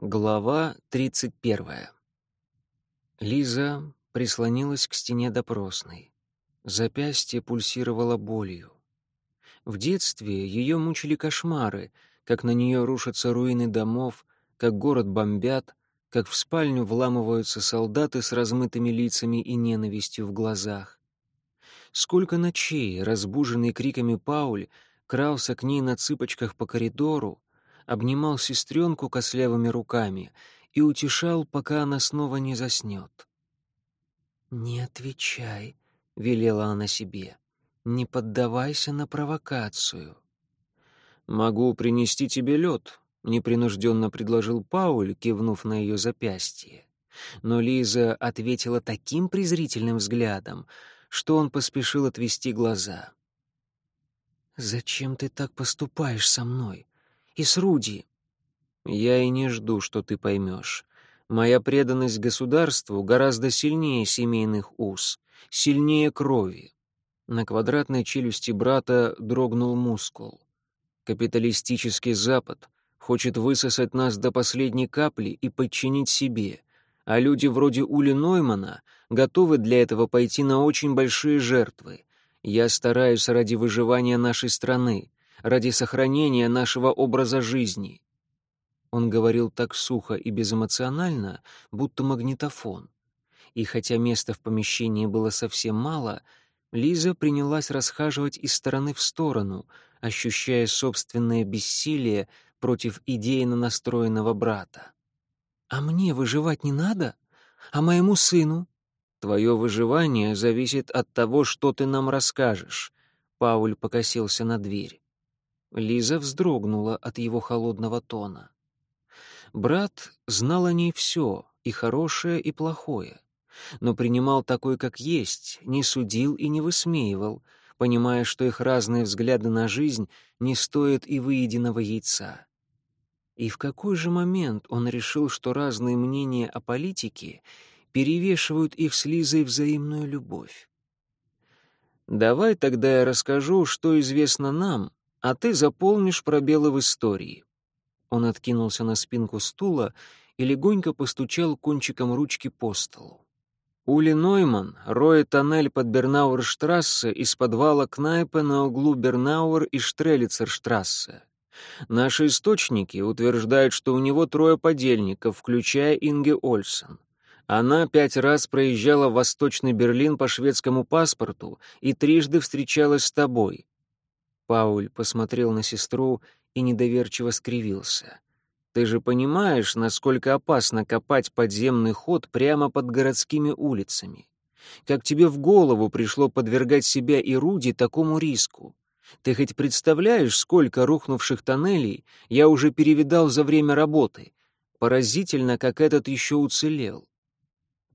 Глава 31. Лиза прислонилась к стене допросной. Запястье пульсировало болью. В детстве ее мучили кошмары, как на нее рушатся руины домов, как город бомбят, как в спальню вламываются солдаты с размытыми лицами и ненавистью в глазах. Сколько ночей, разбуженный криками Пауль, крался к ней на цыпочках по коридору, обнимал сестренку кослявыми руками и утешал, пока она снова не заснет. «Не отвечай», — велела она себе, — «не поддавайся на провокацию». «Могу принести тебе лед», — непринужденно предложил Пауль, кивнув на ее запястье. Но Лиза ответила таким презрительным взглядом, что он поспешил отвести глаза. «Зачем ты так поступаешь со мной? И с Руди. Я и не жду, что ты поймешь. Моя преданность государству гораздо сильнее семейных уз, сильнее крови. На квадратной челюсти брата дрогнул мускул. Капиталистический Запад хочет высосать нас до последней капли и подчинить себе, а люди вроде Ули Ноймана готовы для этого пойти на очень большие жертвы. Я стараюсь ради выживания нашей страны, ради сохранения нашего образа жизни. Он говорил так сухо и безэмоционально, будто магнитофон. И хотя места в помещении было совсем мало, Лиза принялась расхаживать из стороны в сторону, ощущая собственное бессилие против идейно настроенного брата. «А мне выживать не надо? А моему сыну?» «Твое выживание зависит от того, что ты нам расскажешь», — Пауль покосился на дверь. Лиза вздрогнула от его холодного тона. Брат знал о ней все, и хорошее, и плохое, но принимал такой, как есть, не судил и не высмеивал, понимая, что их разные взгляды на жизнь не стоят и выеденного яйца. И в какой же момент он решил, что разные мнения о политике перевешивают их с Лизой взаимную любовь? «Давай тогда я расскажу, что известно нам а ты заполнишь пробелы в истории». Он откинулся на спинку стула и легонько постучал кончиком ручки по столу. Ули Нойман роет тоннель под Бернауэрштрассе из подвала Кнайпа на углу Бернауэр и Штрелицерштрассе. Наши источники утверждают, что у него трое подельников, включая Инге Ольсен. Она пять раз проезжала в Восточный Берлин по шведскому паспорту и трижды встречалась с тобой. Пауль посмотрел на сестру и недоверчиво скривился. «Ты же понимаешь, насколько опасно копать подземный ход прямо под городскими улицами? Как тебе в голову пришло подвергать себя и Руди такому риску? Ты хоть представляешь, сколько рухнувших тоннелей я уже перевидал за время работы? Поразительно, как этот еще уцелел».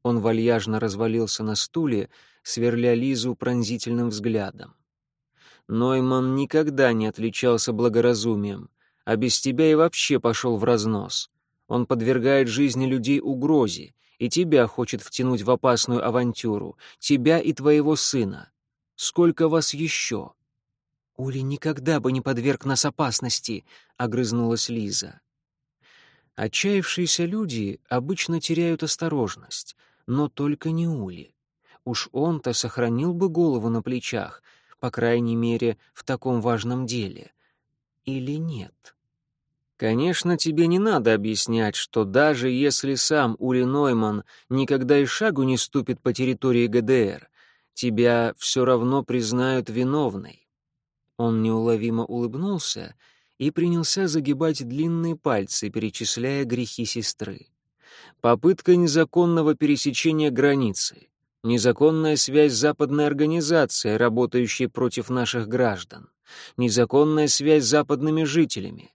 Он вальяжно развалился на стуле, сверля Лизу пронзительным взглядом. Нойман никогда не отличался благоразумием, а без тебя и вообще пошел в разнос. Он подвергает жизни людей угрозе, и тебя хочет втянуть в опасную авантюру, тебя и твоего сына. Сколько вас еще?» «Ули никогда бы не подверг нас опасности», — огрызнулась Лиза. Отчаявшиеся люди обычно теряют осторожность, но только не Ули. Уж он-то сохранил бы голову на плечах, по крайней мере, в таком важном деле. Или нет? Конечно, тебе не надо объяснять, что даже если сам Ули Нойман никогда и шагу не ступит по территории ГДР, тебя все равно признают виновной. Он неуловимо улыбнулся и принялся загибать длинные пальцы, перечисляя грехи сестры. Попытка незаконного пересечения границы, Незаконная связь западной организацией, работающей против наших граждан. Незаконная связь с западными жителями.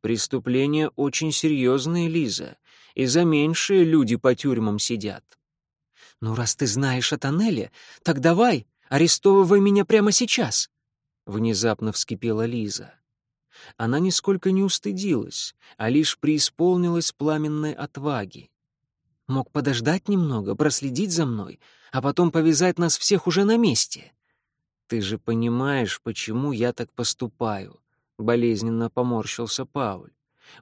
Преступления очень серьезные, Лиза, и за меньшие люди по тюрьмам сидят. «Ну, раз ты знаешь о тоннеле, так давай, арестовывай меня прямо сейчас!» Внезапно вскипела Лиза. Она нисколько не устыдилась, а лишь преисполнилась пламенной отваги. Мог подождать немного, проследить за мной, а потом повязать нас всех уже на месте. Ты же понимаешь, почему я так поступаю, болезненно поморщился Пауль.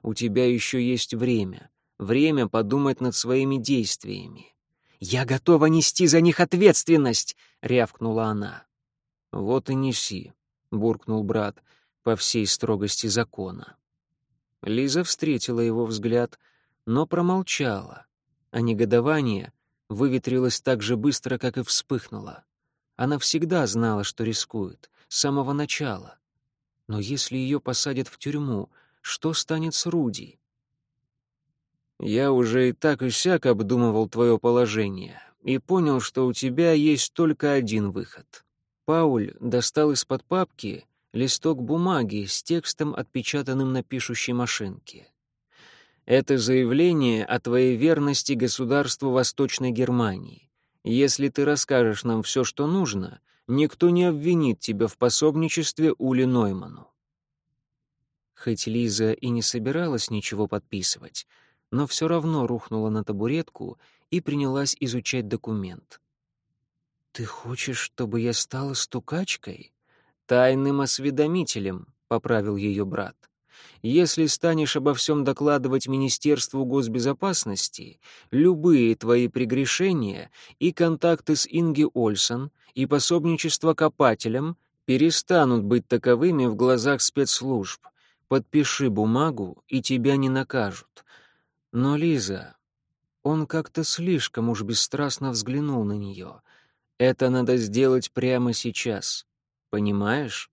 У тебя еще есть время. время подумать над своими действиями. «Я готова нести за них ответственность!» — рявкнула она. «Вот и неси», — буркнул брат, по всей строгости закона. Лиза встретила его взгляд, но промолчала, а негодование выветрилось так же быстро, как и вспыхнуло. Она всегда знала, что рискует, с самого начала. Но если ее посадят в тюрьму, что станет с Руди? «Я уже и так и сяк обдумывал твое положение и понял, что у тебя есть только один выход». Пауль достал из-под папки листок бумаги с текстом, отпечатанным на пишущей машинке. «Это заявление о твоей верности государству Восточной Германии. Если ты расскажешь нам все, что нужно, никто не обвинит тебя в пособничестве Ули Нойману». Хоть Лиза и не собиралась ничего подписывать, но все равно рухнула на табуретку и принялась изучать документ. «Ты хочешь, чтобы я стала стукачкой?» «Тайным осведомителем», — поправил ее брат. «Если станешь обо всем докладывать Министерству госбезопасности, любые твои прегрешения и контакты с Инги Ольсон и пособничество копателям перестанут быть таковыми в глазах спецслужб. Подпиши бумагу, и тебя не накажут. Но, Лиза, он как-то слишком уж бесстрастно взглянул на нее. Это надо сделать прямо сейчас. Понимаешь?